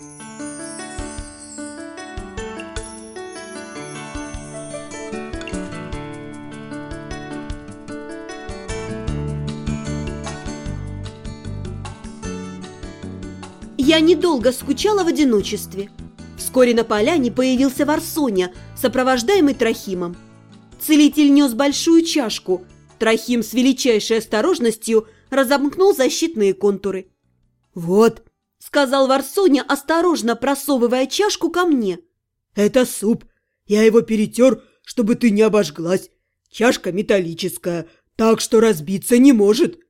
Я недолго скучала в одиночестве. Вскоре на поляне появился Варсоня, сопровождаемый Трохимом. Целитель нес большую чашку. Трохим с величайшей осторожностью разомкнул защитные контуры. «Вот», — сказал Варсоня, осторожно просовывая чашку ко мне. «Это суп. Я его перетер, чтобы ты не обожглась. Чашка металлическая, так что разбиться не может».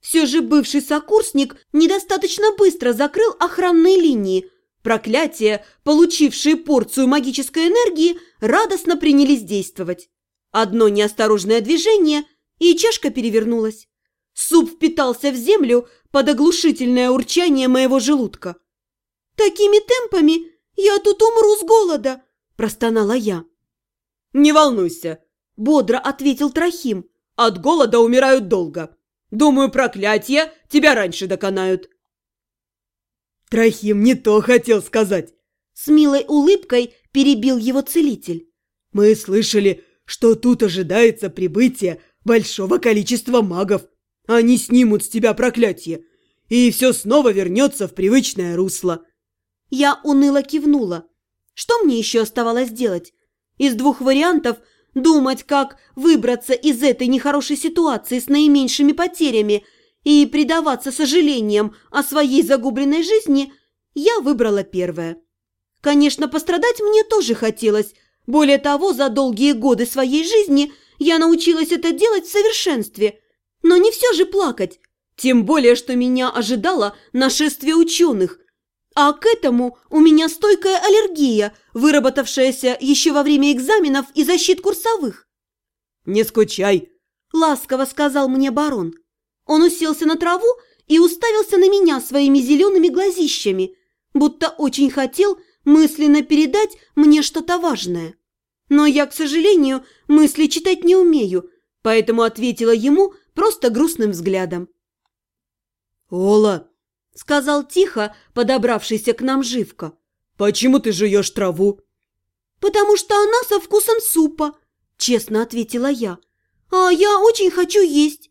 Все же бывший сокурсник недостаточно быстро закрыл охранные линии. Проклятия, получившие порцию магической энергии, радостно принялись действовать. Одно неосторожное движение, и чашка перевернулась. Суп впитался в землю под оглушительное урчание моего желудка. «Такими темпами я тут умру с голода!» – простонала я. «Не волнуйся!» – бодро ответил Трохим. «От голода умирают долго. Думаю, проклятия тебя раньше доконают». Трохим не то хотел сказать. С милой улыбкой перебил его целитель. Мы слышали, что тут ожидается прибытие большого количества магов. Они снимут с тебя проклятие, и все снова вернется в привычное русло. Я уныло кивнула. Что мне еще оставалось делать? Из двух вариантов – думать, как выбраться из этой нехорошей ситуации с наименьшими потерями и предаваться сожалениям о своей загубленной жизни, я выбрала первое. Конечно, пострадать мне тоже хотелось. Более того, за долгие годы своей жизни я научилась это делать в совершенстве. Но не все же плакать. Тем более, что меня ожидало нашествие ученых, а к этому у меня стойкая аллергия, выработавшаяся еще во время экзаменов и защит курсовых. «Не скучай», – ласково сказал мне барон. Он уселся на траву и уставился на меня своими зелеными глазищами, будто очень хотел мысленно передать мне что-то важное. Но я, к сожалению, мысли читать не умею, поэтому ответила ему просто грустным взглядом. «Ола, – сказал тихо подобравшийся к нам Живка. «Почему ты жуешь траву?» «Потому что она со вкусом супа», – честно ответила я. «А я очень хочу есть».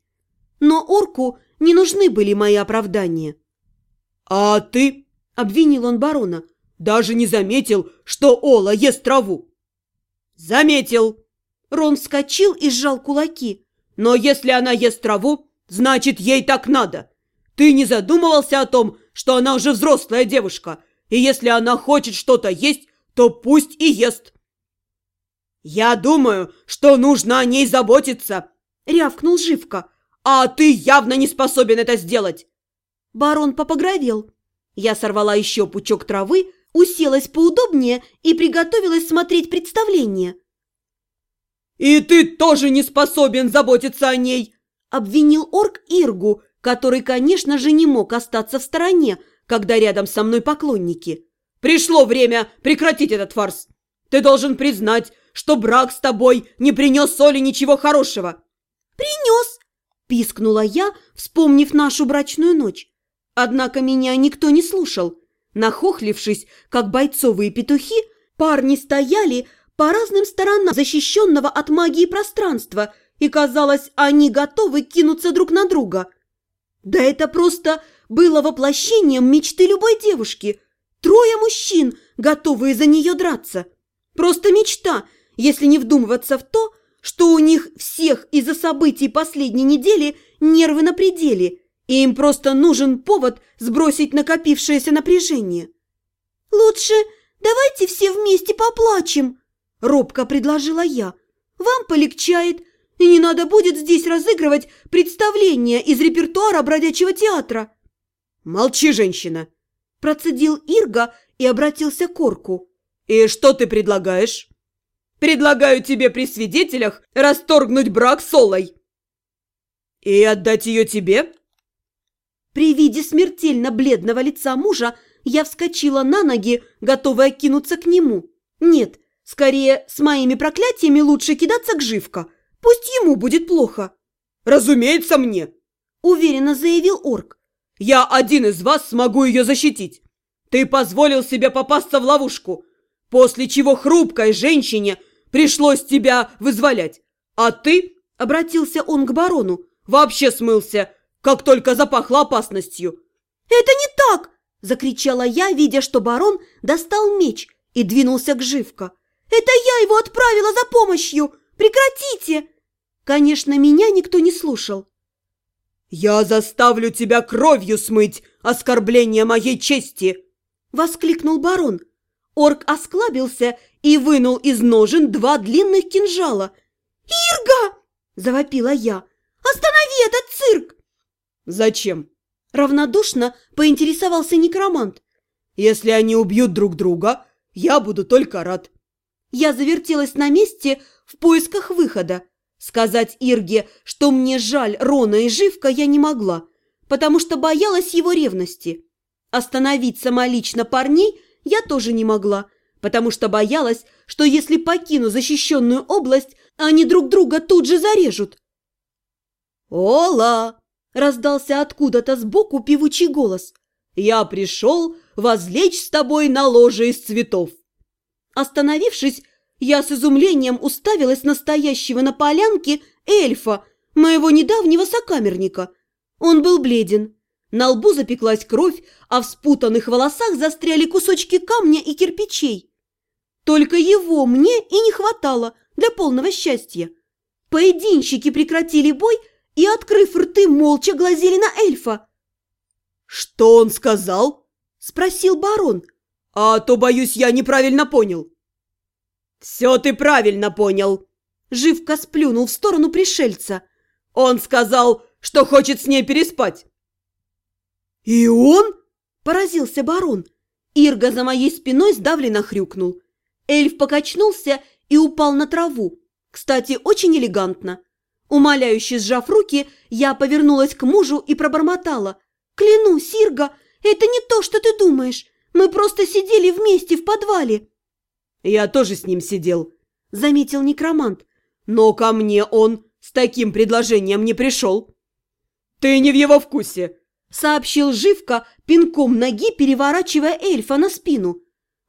Но орку не нужны были мои оправдания. «А ты?» – обвинил он барона. «Даже не заметил, что Ола ест траву». «Заметил!» Рон вскочил и сжал кулаки. «Но если она ест траву, значит, ей так надо. Ты не задумывался о том, что она уже взрослая девушка, и если она хочет что-то есть, то пусть и ест. Я думаю, что нужно о ней заботиться, рявкнул Живка. А ты явно не способен это сделать. Барон попогровел. Я сорвала еще пучок травы, уселась поудобнее и приготовилась смотреть представление. «И ты тоже не способен заботиться о ней!» – обвинил орк Иргу, который, конечно же, не мог остаться в стороне, когда рядом со мной поклонники. «Пришло время прекратить этот фарс! Ты должен признать, что брак с тобой не принес Соли ничего хорошего!» «Принес!» – пискнула я, вспомнив нашу брачную ночь. Однако меня никто не слушал. Нахохлившись, как бойцовые петухи, парни стояли по разным сторонам защищенного от магии пространства, и, казалось, они готовы кинуться друг на друга – да это просто было воплощением мечты любой девушки. Трое мужчин, готовые за нее драться. Просто мечта, если не вдумываться в то, что у них всех из-за событий последней недели нервы на пределе, и им просто нужен повод сбросить накопившееся напряжение. «Лучше давайте все вместе поплачем», – робко предложила я. «Вам полегчает, и не надо будет здесь разыгрывать представление из репертуара бродячего театра. «Молчи, женщина!» Процедил Ирга и обратился к Орку. «И что ты предлагаешь?» «Предлагаю тебе при свидетелях расторгнуть брак с Олой». «И отдать ее тебе?» При виде смертельно бледного лица мужа я вскочила на ноги, готовая кинуться к нему. Нет, скорее, с моими проклятиями лучше кидаться к Живко – Пусть ему будет плохо. Разумеется, мне, уверенно заявил орк. Я один из вас смогу ее защитить. Ты позволил себе попасться в ловушку, после чего хрупкой женщине пришлось тебя вызволять. А ты, — обратился он к барону, — вообще смылся, как только запахло опасностью. «Это не так!» – закричала я, видя, что барон достал меч и двинулся к Живко. «Это я его отправила за помощью! Прекратите!» Конечно, меня никто не слушал. «Я заставлю тебя кровью смыть оскорбление моей чести!» – воскликнул барон. Орк осклабился и вынул из ножен два длинных кинжала. «Ирга!» – завопила я. «Останови этот цирк!» «Зачем?» Равнодушно поинтересовался некромант. «Если они убьют друг друга, я буду только рад». Я завертелась на месте в поисках выхода. Сказать Ирге, что мне жаль Рона и Живка, я не могла, потому что боялась его ревности. Остановить самолично парней я тоже не могла, потому что боялась, что если покину защищенную область, они друг друга тут же зарежут. «Ола!» Раздался откуда-то сбоку певучий голос. «Я пришел возлечь с тобой на ложе из цветов». Остановившись, я с изумлением уставилась настоящего на полянке эльфа, моего недавнего сокамерника. Он был бледен. На лбу запеклась кровь, а в спутанных волосах застряли кусочки камня и кирпичей. Только его мне и не хватало для полного счастья. Поединщики прекратили бой и, открыв рты, молча глазели на эльфа. «Что он сказал?» – спросил барон. «А то, боюсь, я неправильно понял». «Все ты правильно понял!» Живко сплюнул в сторону пришельца. «Он сказал, что хочет с ней переспать». «И он?» – поразился барон. Ирга за моей спиной сдавленно хрюкнул. Эльф покачнулся и упал на траву. Кстати, очень элегантно. Умоляюще сжав руки, я повернулась к мужу и пробормотала. «Клянусь, Сирга, это не то, что ты думаешь. Мы просто сидели вместе в подвале». «Я тоже с ним сидел», — заметил некромант. «Но ко мне он с таким предложением не пришел». «Ты не в его вкусе», — сообщил Живка, пинком ноги переворачивая эльфа на спину.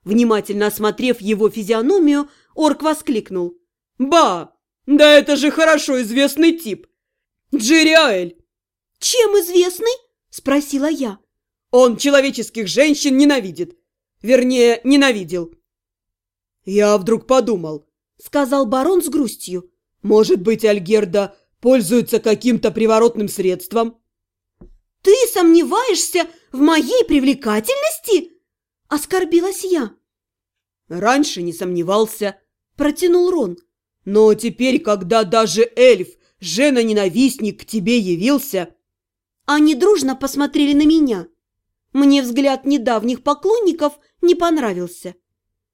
Внимательно осмотрев его физиономию, орк воскликнул. «Ба! «Да это же хорошо известный тип! Джириаэль!» «Чем известный?» – спросила я. «Он человеческих женщин ненавидит. Вернее, ненавидел». «Я вдруг подумал», – сказал барон с грустью. «Может быть, Альгерда пользуется каким-то приворотным средством?» «Ты сомневаешься в моей привлекательности?» – оскорбилась я. «Раньше не сомневался», – протянул Рон. Но теперь, когда даже эльф, жена-ненавистник, к тебе явился...» Они дружно посмотрели на меня. Мне взгляд недавних поклонников не понравился.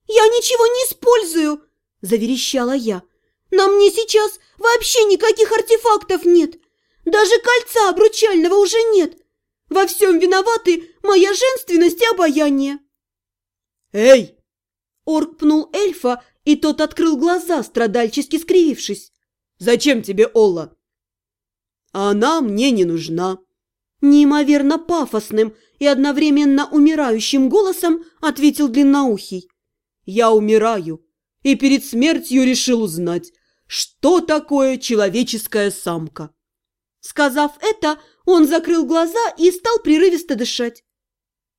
«Я ничего не использую!» – заверещала я. «На мне сейчас вообще никаких артефактов нет! Даже кольца обручального уже нет! Во всем виноваты моя женственность и обаяние!» «Эй!» Орк пнул эльфа и тот открыл глаза, страдальчески скривившись. «Зачем тебе Олла?» «Она мне не нужна». Неимоверно пафосным и одновременно умирающим голосом ответил длинноухий. «Я умираю и перед смертью решил узнать, что такое человеческая самка». Сказав это, он закрыл глаза и стал прерывисто дышать.